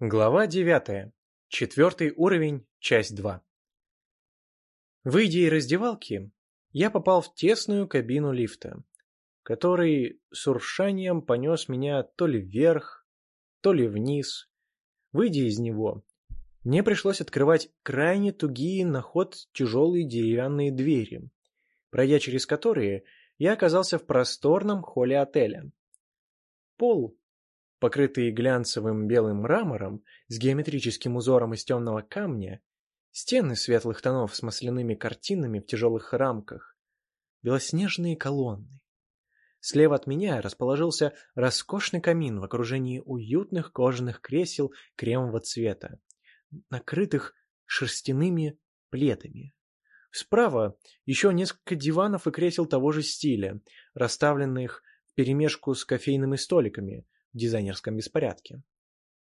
Глава 9. Четвертый уровень, часть 2. Выйдя из раздевалки, я попал в тесную кабину лифта, который с уршанием понес меня то ли вверх, то ли вниз. Выйдя из него, мне пришлось открывать крайне тугие на ход тяжелые деревянные двери, пройдя через которые я оказался в просторном холле отеля. Пол покрытые глянцевым белым мрамором с геометрическим узором из темного камня, стены светлых тонов с масляными картинами в тяжелых рамках, белоснежные колонны. Слева от меня расположился роскошный камин в окружении уютных кожаных кресел кремового цвета, накрытых шерстяными плетами. Справа еще несколько диванов и кресел того же стиля, расставленных вперемешку с кофейными столиками, в дизайнерском беспорядке.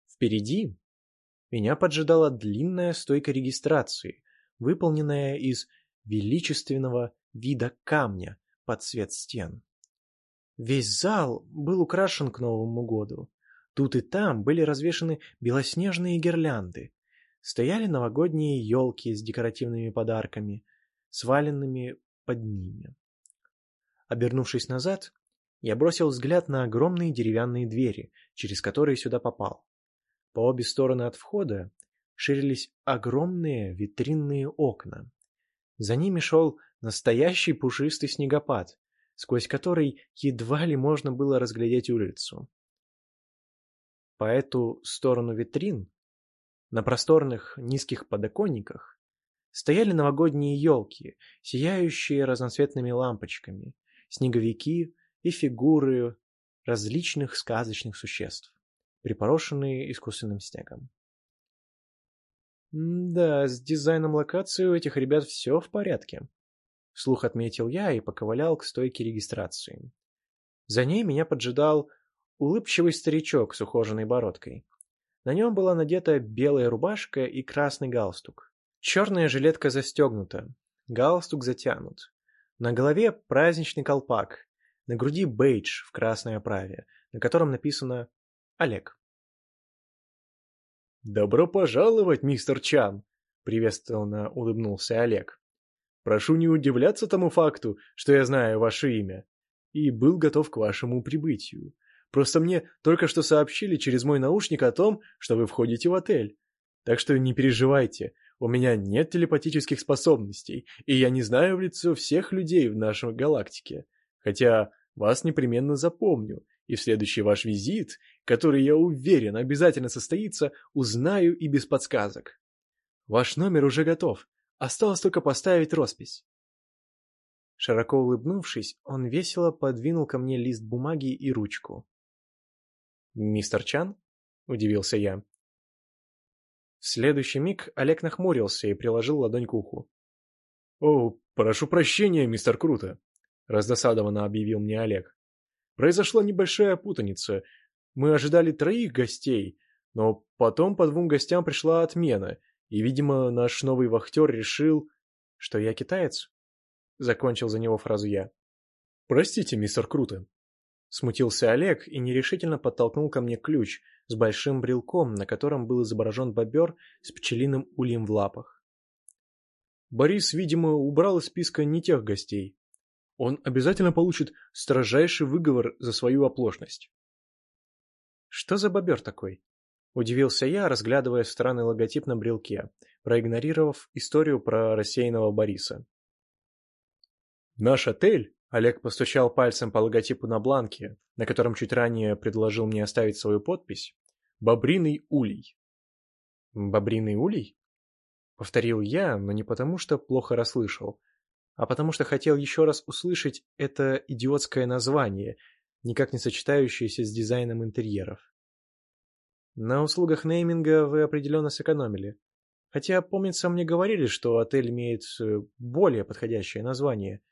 Впереди меня поджидала длинная стойка регистрации, выполненная из величественного вида камня под цвет стен. Весь зал был украшен к Новому году. Тут и там были развешаны белоснежные гирлянды. Стояли новогодние елки с декоративными подарками, сваленными под ними. Обернувшись назад, я бросил взгляд на огромные деревянные двери, через которые сюда попал. По обе стороны от входа ширились огромные витринные окна. За ними шел настоящий пушистый снегопад, сквозь который едва ли можно было разглядеть улицу. По эту сторону витрин, на просторных низких подоконниках, стояли новогодние елки, сияющие разноцветными лампочками, снеговики и фигуры различных сказочных существ, припорошенные искусственным снегом. «Да, с дизайном локации у этих ребят все в порядке», — вслух отметил я и поковылял к стойке регистрации. За ней меня поджидал улыбчивый старичок с ухоженной бородкой. На нем была надета белая рубашка и красный галстук. Черная жилетка застегнута, галстук затянут. На голове праздничный колпак, на груди бейдж в красной оправе, на котором написано «Олег». «Добро пожаловать, мистер Чан!» — приветственно улыбнулся Олег. «Прошу не удивляться тому факту, что я знаю ваше имя, и был готов к вашему прибытию. Просто мне только что сообщили через мой наушник о том, что вы входите в отель. Так что не переживайте, у меня нет телепатических способностей, и я не знаю в лицо всех людей в нашей галактике. Хотя вас непременно запомню, и в следующий ваш визит, который, я уверен, обязательно состоится, узнаю и без подсказок. Ваш номер уже готов, осталось только поставить роспись. Широко улыбнувшись, он весело подвинул ко мне лист бумаги и ручку. «Мистер Чан?» — удивился я. В следующий миг Олег нахмурился и приложил ладонь к уху. «О, прошу прощения, мистер Круто. — раздосадованно объявил мне Олег. «Произошла небольшая путаница. Мы ожидали троих гостей, но потом по двум гостям пришла отмена, и, видимо, наш новый вахтер решил, что я китаец». Закончил за него фразу я. «Простите, мистер Круто». Смутился Олег и нерешительно подтолкнул ко мне ключ с большим брелком, на котором был изображен бобер с пчелиным ульем в лапах. Борис, видимо, убрал из списка не тех гостей, он обязательно получит строжайший выговор за свою оплошность. «Что за бобер такой?» — удивился я, разглядывая странный логотип на брелке, проигнорировав историю про рассеянного Бориса. «Наш отель», — Олег постучал пальцем по логотипу на бланке, на котором чуть ранее предложил мне оставить свою подпись, «Бобриный улей». «Бобриный улей?» — повторил я, но не потому, что плохо расслышал, а потому что хотел еще раз услышать это идиотское название, никак не сочетающееся с дизайном интерьеров. На услугах нейминга вы определенно сэкономили. Хотя, помнится, мне говорили, что отель имеет э, более подходящее название.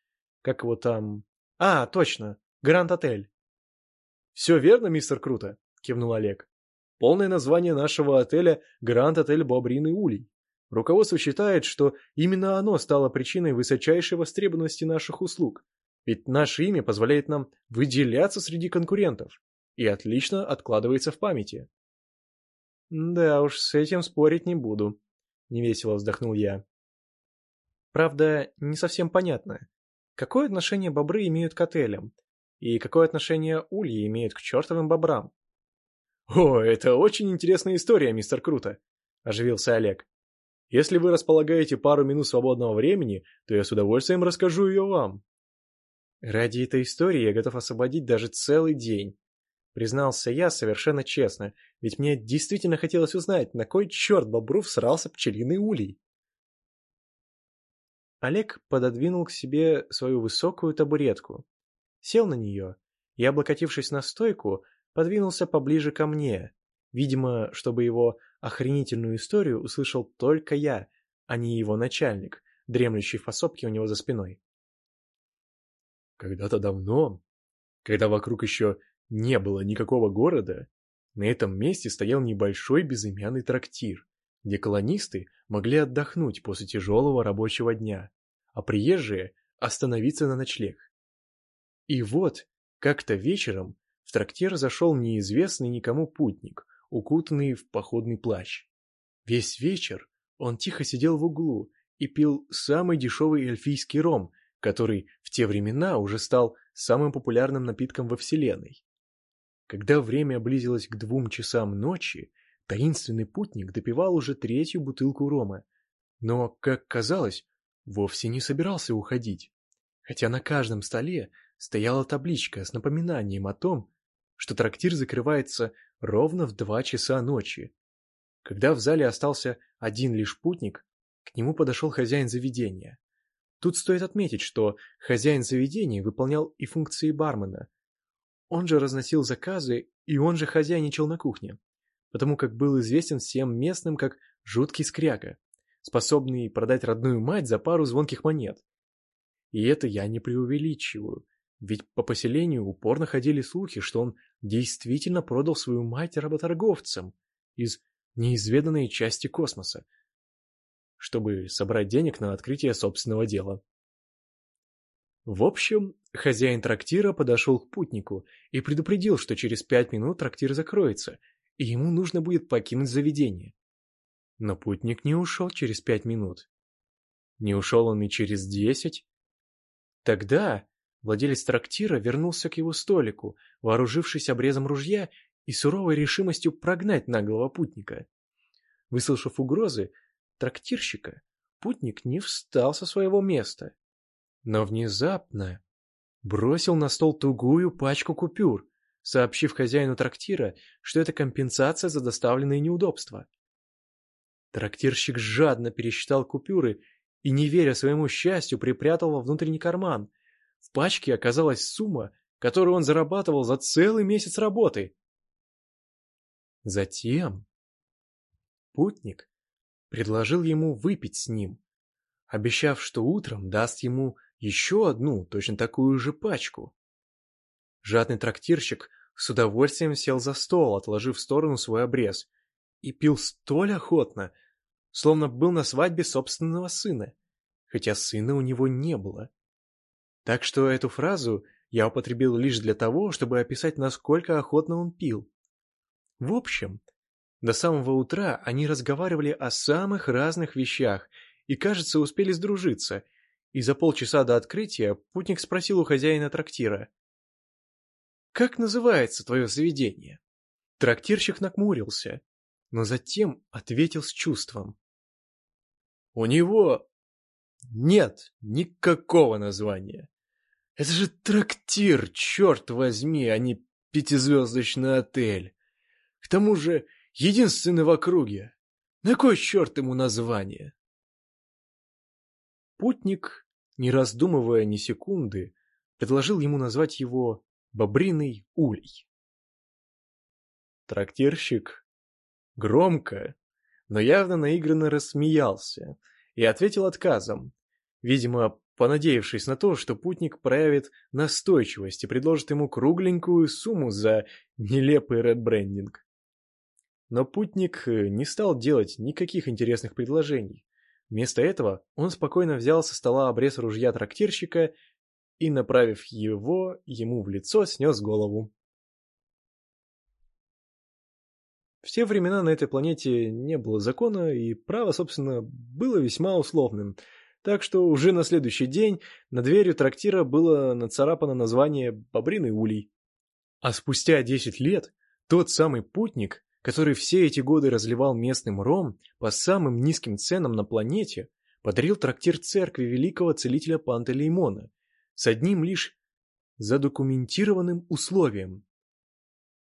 Как его там... А, точно! Гранд Отель. «Все верно, мистер Круто», — кивнул Олег. «Полное название нашего отеля — Гранд Отель Бобриный Улей. Руководство считает, что именно оно стало причиной высочайшей востребованности наших услуг, ведь наше имя позволяет нам выделяться среди конкурентов и отлично откладывается в памяти. Да уж, с этим спорить не буду, невесело вздохнул я. Правда, не совсем понятно, какое отношение бобры имеют к отелям, и какое отношение ульи имеют к чертовым бобрам. «О, это очень интересная история, мистер Круто», — оживился Олег. «Если вы располагаете пару минут свободного времени, то я с удовольствием расскажу ее вам». Ради этой истории я готов освободить даже целый день. Признался я совершенно честно, ведь мне действительно хотелось узнать, на кой черт бобру всрался пчелиный улей. Олег пододвинул к себе свою высокую табуретку, сел на нее и, облокотившись на стойку, подвинулся поближе ко мне, видимо, чтобы его охренительную историю услышал только я, а не его начальник, дремлющий в пособке у него за спиной. Когда-то давно, когда вокруг еще не было никакого города, на этом месте стоял небольшой безымянный трактир, где колонисты могли отдохнуть после тяжелого рабочего дня, а приезжие остановиться на ночлег. И вот, как-то вечером в трактир зашел неизвестный никому путник, укутанный в походный плащ. Весь вечер он тихо сидел в углу и пил самый дешевый эльфийский ром, который в те времена уже стал самым популярным напитком во Вселенной. Когда время близилось к двум часам ночи, таинственный путник допивал уже третью бутылку рома, но, как казалось, вовсе не собирался уходить, хотя на каждом столе стояла табличка с напоминанием о том, что трактир закрывается ровно в два часа ночи. Когда в зале остался один лишь путник, к нему подошел хозяин заведения. Тут стоит отметить, что хозяин заведения выполнял и функции бармена. Он же разносил заказы, и он же хозяйничал на кухне, потому как был известен всем местным как жуткий скряга, способный продать родную мать за пару звонких монет. И это я не преувеличиваю, ведь по поселению упорно ходили слухи, что он действительно продал свою мать работорговцам из неизведанной части космоса, чтобы собрать денег на открытие собственного дела. В общем, хозяин трактира подошел к путнику и предупредил, что через пять минут трактир закроется, и ему нужно будет покинуть заведение. Но путник не ушел через пять минут. Не ушел он и через десять. Тогда владелец трактира вернулся к его столику, вооружившись обрезом ружья и суровой решимостью прогнать наглого путника. Выслушав угрозы, трактирщика, путник не встал со своего места, но внезапно бросил на стол тугую пачку купюр, сообщив хозяину трактира, что это компенсация за доставленные неудобства. Трактирщик жадно пересчитал купюры и, не веря своему счастью, припрятал во внутренний карман. В пачке оказалась сумма, которую он зарабатывал за целый месяц работы. Затем путник предложил ему выпить с ним, обещав, что утром даст ему еще одну, точно такую же пачку. Жадный трактирщик с удовольствием сел за стол, отложив в сторону свой обрез, и пил столь охотно, словно был на свадьбе собственного сына, хотя сына у него не было. Так что эту фразу я употребил лишь для того, чтобы описать, насколько охотно он пил. В общем, до самого утра они разговаривали о самых разных вещах и, кажется, успели сдружиться. И за полчаса до открытия путник спросил у хозяина трактира. «Как называется твое заведение?» Трактирщик накмурился, но затем ответил с чувством. «У него нет никакого названия. Это же трактир, черт возьми, а не пятизвездочный отель. К тому же Единственный в округе. На кой черт ему название? Путник, не раздумывая ни секунды, предложил ему назвать его «Бобриный улей». Трактирщик громко, но явно наигранно рассмеялся и ответил отказом, видимо, понадеявшись на то, что путник проявит настойчивость и предложит ему кругленькую сумму за нелепый редбрендинг. Но путник э, не стал делать никаких интересных предложений. Вместо этого он спокойно взял со стола обрез ружья трактирщика и, направив его ему в лицо, снес голову. все времена на этой планете не было закона, и право, собственно, было весьма условным. Так что уже на следующий день на дверью трактира было нацарапано название «Бобриный улей». А спустя десять лет тот самый путник, который все эти годы разливал местным ром по самым низким ценам на планете, подарил трактир церкви великого целителя Пантелеймона с одним лишь задокументированным условием.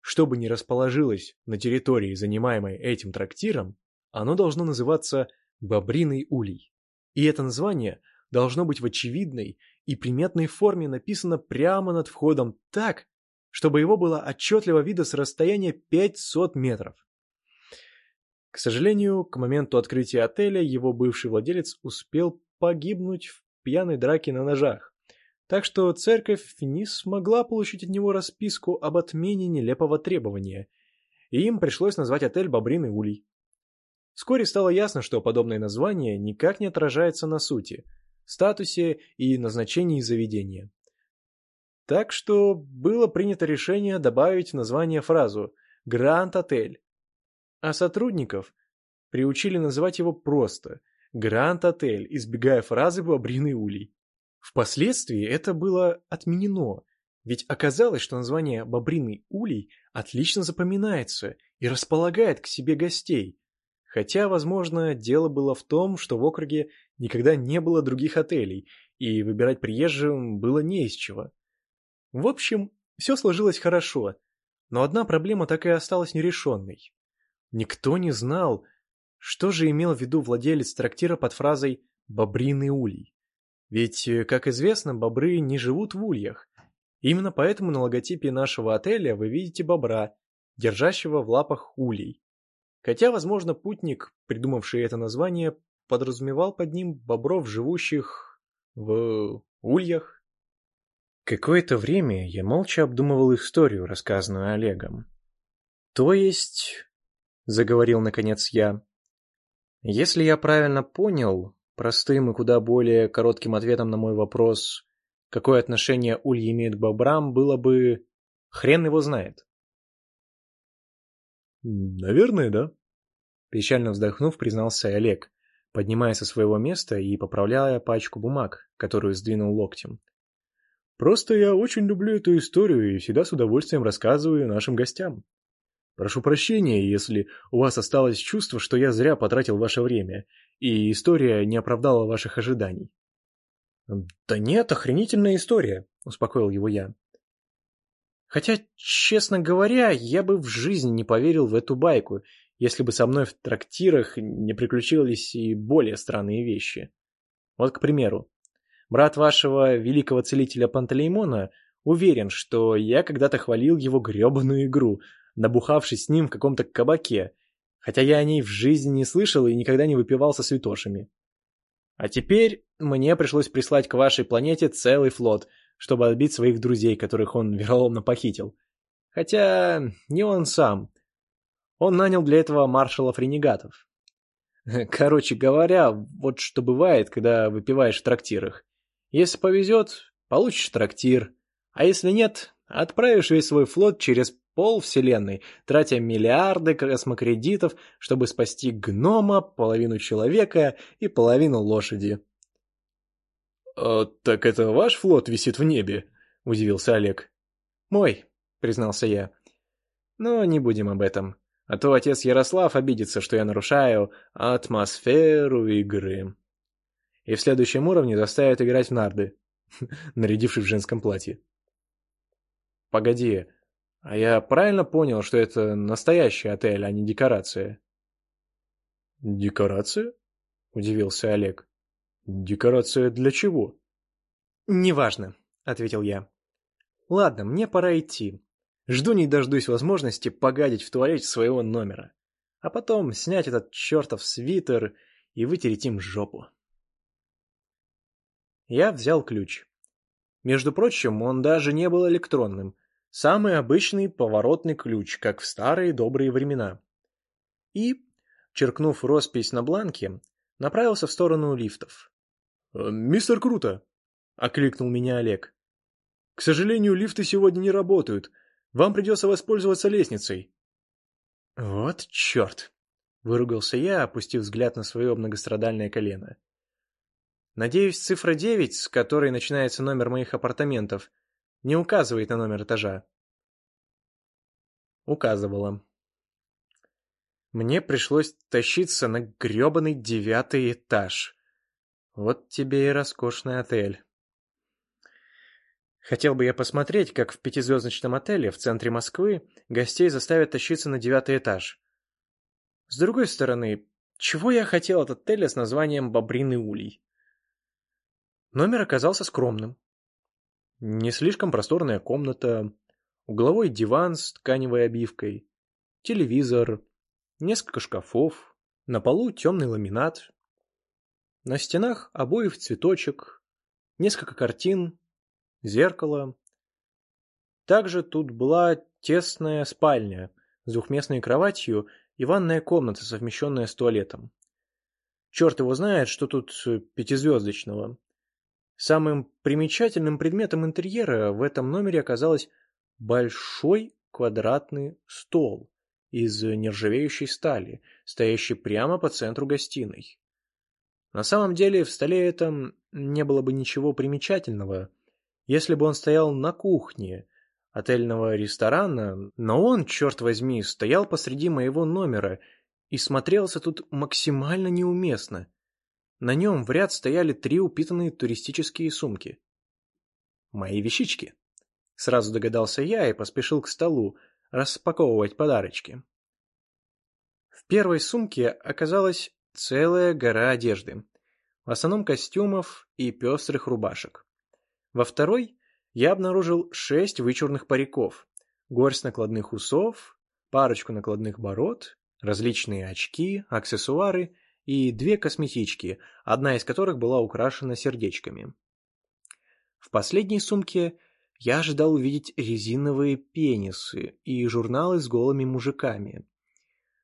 Что бы ни расположилось на территории, занимаемой этим трактиром, оно должно называться «Бобриный улей». И это название должно быть в очевидной и приметной форме написано прямо над входом так, чтобы его было отчетливо видно с расстояния 500 метров. К сожалению, к моменту открытия отеля его бывший владелец успел погибнуть в пьяной драке на ножах. Так что церковь не смогла получить от него расписку об отмене нелепого требования, и им пришлось назвать отель «Бобриный улей». Вскоре стало ясно, что подобное название никак не отражается на сути, статусе и назначении заведения. Так что было принято решение добавить в название фразу «Гранд Отель», а сотрудников приучили называть его просто «Гранд Отель», избегая фразы «Бобриный улей». Впоследствии это было отменено, ведь оказалось, что название «Бобриный улей» отлично запоминается и располагает к себе гостей. Хотя, возможно, дело было в том, что в округе никогда не было других отелей, и выбирать приезжим было не из чего. В общем, все сложилось хорошо, но одна проблема так и осталась нерешенной. Никто не знал, что же имел в виду владелец трактира под фразой «бобриный улей». Ведь, как известно, бобры не живут в ульях. Именно поэтому на логотипе нашего отеля вы видите бобра, держащего в лапах улей. Хотя, возможно, путник, придумавший это название, подразумевал под ним бобров, живущих в ульях. Какое-то время я молча обдумывал историю, рассказанную Олегом. То есть, заговорил наконец я, если я правильно понял, Простым и куда более коротким ответом на мой вопрос, какое отношение ульи имеют к бобрам, было бы «хрен его знает». «Наверное, да», — печально вздохнув, признался Олег, поднимаясь со своего места и поправляя пачку бумаг, которую сдвинул локтем. «Просто я очень люблю эту историю и всегда с удовольствием рассказываю нашим гостям. Прошу прощения, если у вас осталось чувство, что я зря потратил ваше время, и история не оправдала ваших ожиданий. «Да нет, охренительная история», — успокоил его я. Хотя, честно говоря, я бы в жизни не поверил в эту байку, если бы со мной в трактирах не приключились и более странные вещи. Вот, к примеру, брат вашего великого целителя Пантелеймона уверен, что я когда-то хвалил его гребаную игру, набухавшись с ним в каком-то кабаке, хотя я о ней в жизни не слышал и никогда не выпивал со святошами. А теперь мне пришлось прислать к вашей планете целый флот, чтобы отбить своих друзей, которых он вероломно похитил. Хотя не он сам. Он нанял для этого маршалов-ренегатов. Короче говоря, вот что бывает, когда выпиваешь в трактирах. Если повезет, получишь трактир, а если нет, отправишь весь свой флот через пол вселенной, тратя миллиарды космокредитов, чтобы спасти гнома, половину человека и половину лошади. «А, «Так это ваш флот висит в небе?» – удивился Олег. «Мой», – признался я. «Но не будем об этом, а то отец Ярослав обидится, что я нарушаю атмосферу игры. И в следующем уровне заставит играть в нарды, нарядившись в женском платье». «Погоди, а я правильно понял, что это настоящий отель, а не декорация? Декорация? Удивился Олег. Декорация для чего? Неважно, ответил я. Ладно, мне пора идти. Жду не дождусь возможности погадить в туалете своего номера. А потом снять этот чертов свитер и вытереть им жопу. Я взял ключ. Между прочим, он даже не был электронным — Самый обычный поворотный ключ, как в старые добрые времена. И, черкнув роспись на бланке, направился в сторону лифтов. «Э, «Мистер Круто!» — окликнул меня Олег. «К сожалению, лифты сегодня не работают. Вам придется воспользоваться лестницей». Вот черт! Выругался я, опустив взгляд на свое многострадальное колено. Надеюсь, цифра 9, с которой начинается номер моих апартаментов, не указывает на номер этажа. Указывала. Мне пришлось тащиться на грёбаный девятый этаж. Вот тебе и роскошный отель. Хотел бы я посмотреть, как в пятизвездочном отеле в центре Москвы гостей заставят тащиться на девятый этаж. С другой стороны, чего я хотел от отеля с названием «Бобриный улей»? Номер оказался скромным. Не слишком просторная комната, угловой диван с тканевой обивкой, телевизор, несколько шкафов, на полу темный ламинат. На стенах обои в цветочек, несколько картин, зеркало. Также тут была тесная спальня с двухместной кроватью и ванная комната, совмещенная с туалетом. Черт его знает, что тут пятизвездочного. Самым примечательным предметом интерьера в этом номере оказалось большой квадратный стол из нержавеющей стали, стоящий прямо по центру гостиной. На самом деле в столе этом не было бы ничего примечательного, если бы он стоял на кухне отельного ресторана, но он, черт возьми, стоял посреди моего номера и смотрелся тут максимально неуместно. На нем в ряд стояли три упитанные туристические сумки. Мои вещички. Сразу догадался я и поспешил к столу, распаковывать подарочки. В первой сумке оказалась целая гора одежды, в основном костюмов и пестрых рубашек. Во второй я обнаружил шесть вычурных париков, горсть накладных усов, парочку накладных бород, различные очки, аксессуары и две косметички, одна из которых была украшена сердечками. В последней сумке я ожидал увидеть резиновые пенисы и журналы с голыми мужиками.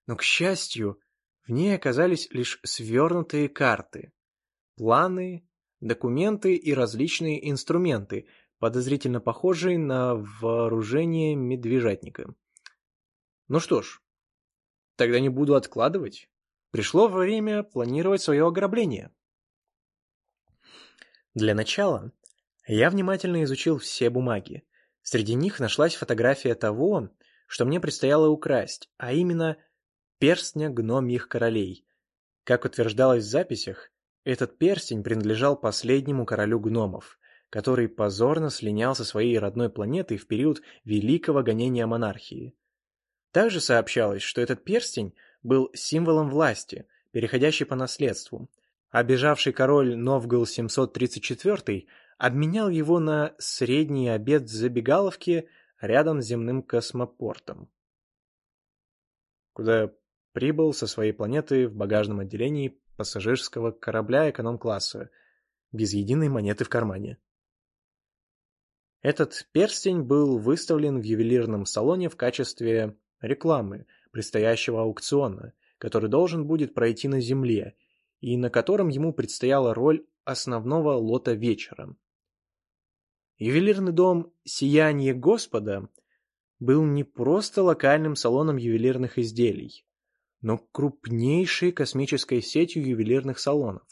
Но, к счастью, в ней оказались лишь свернутые карты, планы, документы и различные инструменты, подозрительно похожие на вооружение медвежатника. Ну что ж, тогда не буду откладывать. Пришло время планировать свое ограбление. Для начала я внимательно изучил все бумаги. Среди них нашлась фотография того, что мне предстояло украсть, а именно перстня гномьих королей. Как утверждалось в записях, этот перстень принадлежал последнему королю гномов, который позорно слинял со своей родной планеты в период великого гонения монархии. Также сообщалось, что этот перстень был символом власти, переходящей по наследству, а король Новгул 734 обменял его на средний обед в забегаловке рядом с земным космопортом, куда прибыл со своей планеты в багажном отделении пассажирского корабля эконом-класса, без единой монеты в кармане. Этот перстень был выставлен в ювелирном салоне в качестве рекламы предстоящего аукциона, который должен будет пройти на Земле, и на котором ему предстояла роль основного лота вечера. Ювелирный дом «Сияние Господа» был не просто локальным салоном ювелирных изделий, но крупнейшей космической сетью ювелирных салонов,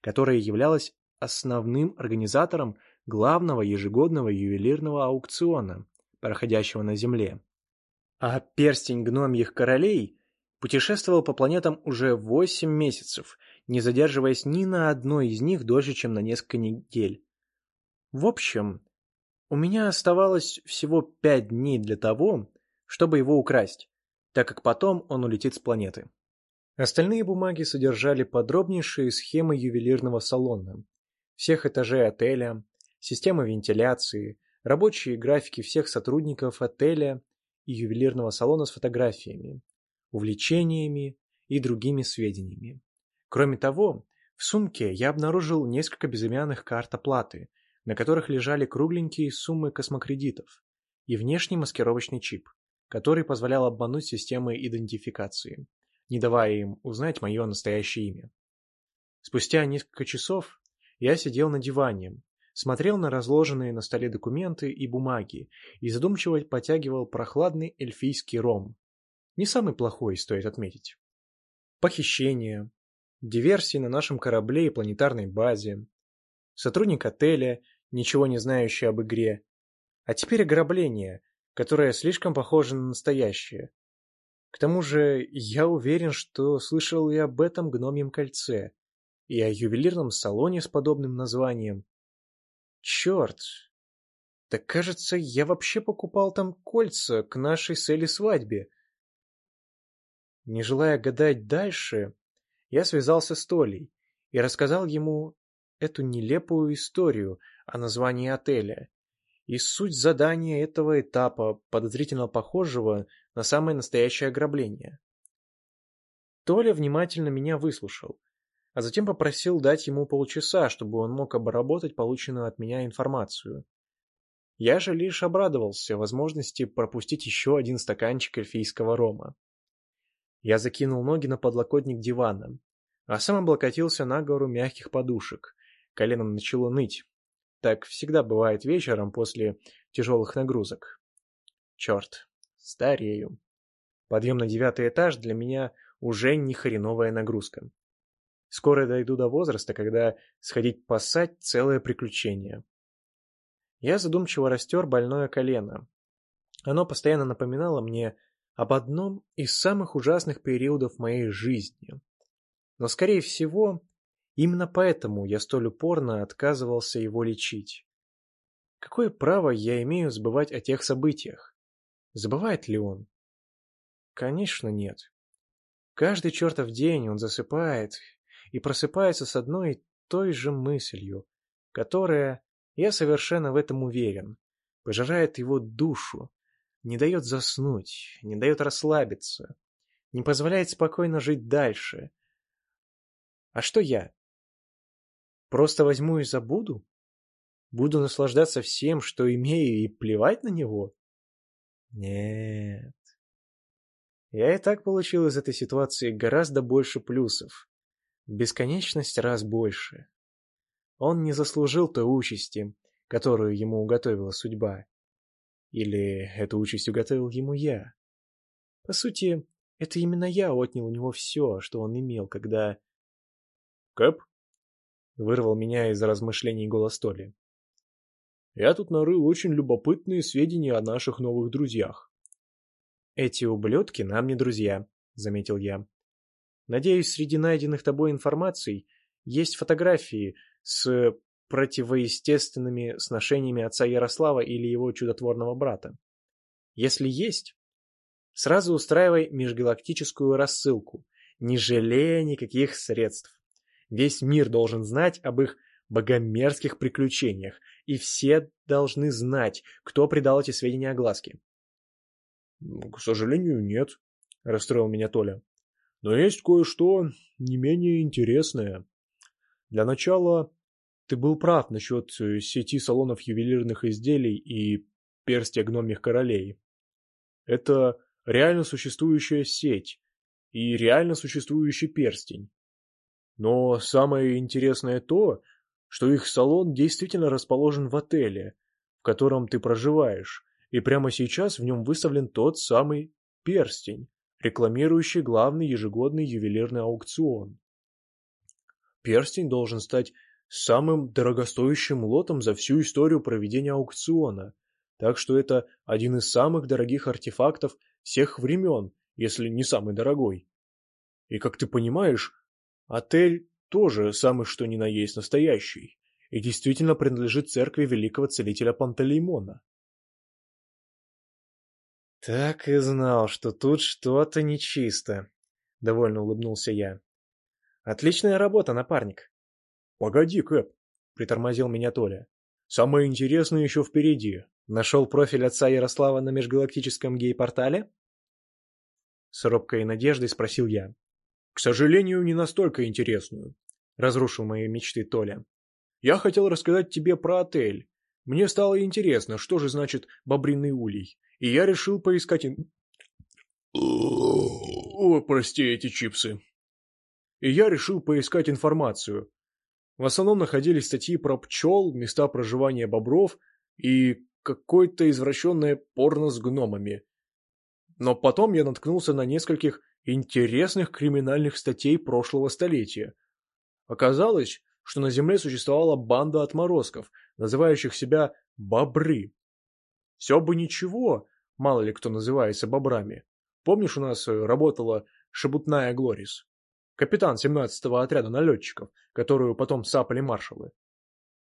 которая являлась основным организатором главного ежегодного ювелирного аукциона, проходящего на Земле. А перстень гномьих королей путешествовал по планетам уже 8 месяцев, не задерживаясь ни на одной из них дольше, чем на несколько недель. В общем, у меня оставалось всего пять дней для того, чтобы его украсть, так как потом он улетит с планеты. Остальные бумаги содержали подробнейшие схемы ювелирного салона, всех этажей отеля, системы вентиляции, рабочие графики всех сотрудников отеля и ювелирного салона с фотографиями, увлечениями и другими сведениями. Кроме того, в сумке я обнаружил несколько безымянных карт оплаты, на которых лежали кругленькие суммы космокредитов и внешний маскировочный чип, который позволял обмануть системы идентификации, не давая им узнать мое настоящее имя. Спустя несколько часов я сидел на диване, смотрел на разложенные на столе документы и бумаги и задумчиво потягивал прохладный эльфийский ром. не самый плохой, стоит отметить. Похищение, диверсии на нашем корабле и планетарной базе, сотрудник отеля, ничего не знающий об игре, а теперь ограбление, которое слишком похоже на настоящее. К тому же я уверен, что слышал и об этом гномьем кольце, и о ювелирном салоне с подобным названием. Черт! Так кажется, я вообще покупал там кольца к нашей цели свадьбе. Не желая гадать дальше, я связался с Толей и рассказал ему эту нелепую историю о названии отеля и суть задания этого этапа, подозрительно похожего на самое настоящее ограбление. Толя внимательно меня выслушал, а затем попросил дать ему полчаса, чтобы он мог обработать полученную от меня информацию. Я же лишь обрадовался возможности пропустить еще один стаканчик эльфийского рома. Я закинул ноги на подлокотник дивана, а сам облокотился на гору мягких подушек. Коленом начало ныть. Так всегда бывает вечером после тяжелых нагрузок. Черт, старею. Подъем на девятый этаж для меня уже не хреновая нагрузка. Скоро дойду до возраста, когда сходить поссать — целое приключение. Я задумчиво растер больное колено. Оно постоянно напоминало мне об одном из самых ужасных периодов моей жизни. Но, скорее всего, именно поэтому я столь упорно отказывался его лечить. Какое право я имею забывать о тех событиях? Забывает ли он? Конечно, нет. Каждый чертов день он засыпает и просыпается с одной и той же мыслью, которая, я совершенно в этом уверен, пожирает его душу, не дает заснуть, не дает расслабиться, не позволяет спокойно жить дальше. А что я? Просто возьму и забуду? Буду наслаждаться всем, что имею, и плевать на него? Нет. Я и так получил из этой ситуации гораздо больше плюсов. Бесконечность раз больше. Он не заслужил той участи, которую ему уготовила судьба. Или эту участь уготовил ему я. По сути, это именно я отнял у него все, что он имел, когда... «Кэп?» — вырвал меня из размышлений голос Толи. «Я тут нарыл очень любопытные сведения о наших новых друзьях». «Эти ублюдки нам не друзья», — заметил я. Надеюсь, среди найденных тобой информаций есть фотографии с противоестественными сношениями отца Ярослава или его чудотворного брата. Если есть, сразу устраивай межгалактическую рассылку, не жалея никаких средств. Весь мир должен знать об их богомерзких приключениях, и все должны знать, кто придал эти сведения огласке. — К сожалению, нет, — расстроил меня Толя. Но есть кое-что не менее интересное. Для начала, ты был прав насчет э, сети салонов ювелирных изделий и перстя гномих королей. Это реально существующая сеть и реально существующий перстень. Но самое интересное то, что их салон действительно расположен в отеле, в котором ты проживаешь, и прямо сейчас в нем выставлен тот самый перстень, рекламирующий главный ежегодный ювелирный аукцион. Перстень должен стать самым дорогостоящим лотом за всю историю проведения аукциона, так что это один из самых дорогих артефактов всех времен, если не самый дорогой. И как ты понимаешь, отель тоже самый что ни на есть настоящий, и действительно принадлежит церкви великого целителя Пантелеймона. «Так и знал, что тут что-то нечисто», — довольно улыбнулся я. «Отличная работа, напарник». «Погоди, Кэп», — притормозил меня Толя. «Самое интересное еще впереди. Нашел профиль отца Ярослава на межгалактическом гей-портале?» С робкой надеждой спросил я. «К сожалению, не настолько интересную», — разрушил мои мечты Толя. «Я хотел рассказать тебе про отель. Мне стало интересно, что же значит «бобриный улей», и я решил поискать... О, прости эти чипсы. И я решил поискать информацию. В основном находились статьи про пчел, места проживания бобров и какое-то извращенное порно с гномами. Но потом я наткнулся на нескольких интересных криминальных статей прошлого столетия. Оказалось, что на Земле существовала банда отморозков, называющих себя «бобры». Все бы ничего, мало ли кто называется бобрами. Помнишь, у нас работала шебутная Глорис? Капитан 17-го отряда налетчиков, которую потом сапали маршалы.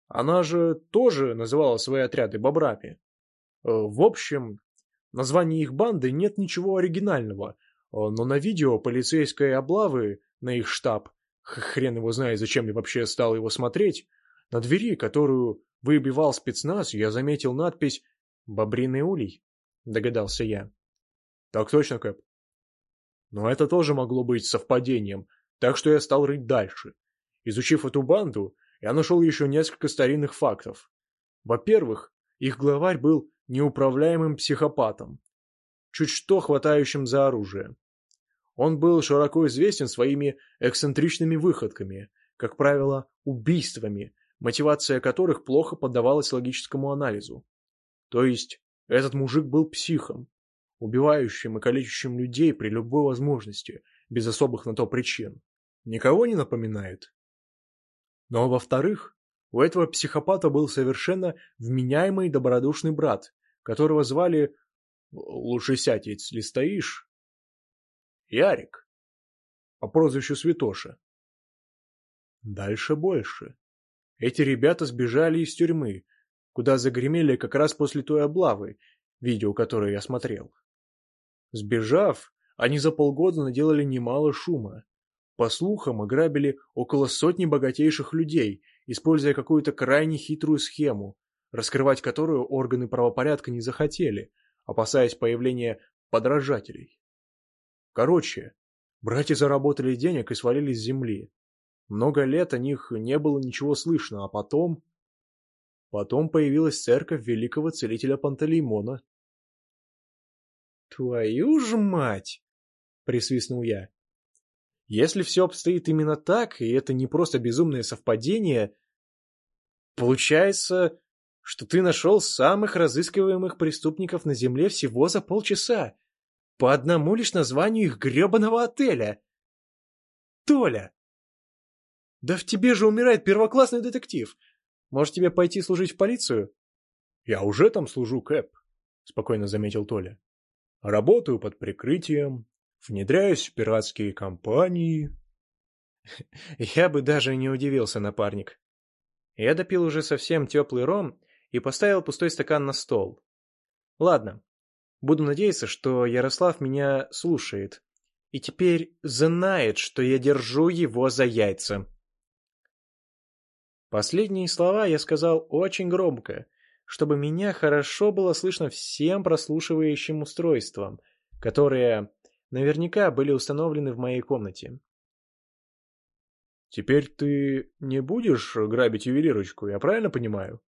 Она же тоже называла свои отряды бобрами. Э, в общем, в названии их банды нет ничего оригинального, э, но на видео полицейской облавы на их штаб, хрен его знает, зачем я вообще стал его смотреть, на двери, которую выбивал спецназ, я заметил надпись «Бобриный улей», догадался я. Так точно, Кэп. Но это тоже могло быть совпадением, так что я стал рыть дальше. Изучив эту банду, я нашел еще несколько старинных фактов. Во-первых, их главарь был неуправляемым психопатом, чуть что хватающим за оружие. Он был широко известен своими эксцентричными выходками, как правило, убийствами, мотивация которых плохо поддавалась логическому анализу. То есть, этот мужик был психом, убивающим и калечащим людей при любой возможности, без особых на то причин. Никого не напоминает? Но, во-вторых, у этого психопата был совершенно вменяемый добродушный брат, которого звали... Лучше сядь, если стоишь. Ярик. По прозвищу Святоша. Дальше больше. Эти ребята сбежали из тюрьмы, куда загремели как раз после той облавы, видео которое я смотрел. Сбежав, они за полгода наделали немало шума, по слухам, ограбили около сотни богатейших людей, используя какую-то крайне хитрую схему, раскрывать которую органы правопорядка не захотели, опасаясь появления подражателей. Короче, братья заработали денег и свалили с земли. Много лет о них не было ничего слышно, а потом... Потом появилась церковь великого целителя Пантелеймона. «Твою ж мать!» — присвистнул я. Если все обстоит именно так, и это не просто безумное совпадение, получается, что ты нашел самых разыскиваемых преступников на Земле всего за полчаса, по одному лишь названию их гребаного отеля. Толя! Да в тебе же умирает первоклассный детектив. Может, тебе пойти служить в полицию? Я уже там служу, Кэп, спокойно заметил Толя. Работаю под прикрытием, внедряюсь в пиратские компании. Я бы даже не удивился, напарник. Я допил уже совсем теплый ром и поставил пустой стакан на стол. Ладно, буду надеяться, что Ярослав меня слушает и теперь знает, что я держу его за яйца. Последние слова я сказал очень громко, чтобы меня хорошо было слышно всем прослушивающим устройствам, которые наверняка были установлены в моей комнате. «Теперь ты не будешь грабить ювелирочку, я правильно понимаю?»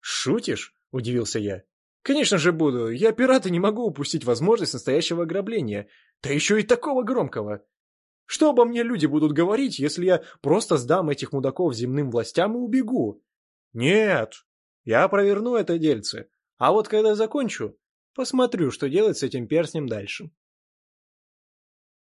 «Шутишь?» — удивился я. «Конечно же буду. Я пират и не могу упустить возможность настоящего ограбления. Да еще и такого громкого. Что обо мне люди будут говорить, если я просто сдам этих мудаков земным властям и убегу? Нет, я проверну это дельце. А вот когда закончу, посмотрю, что делать с этим перстнем дальше».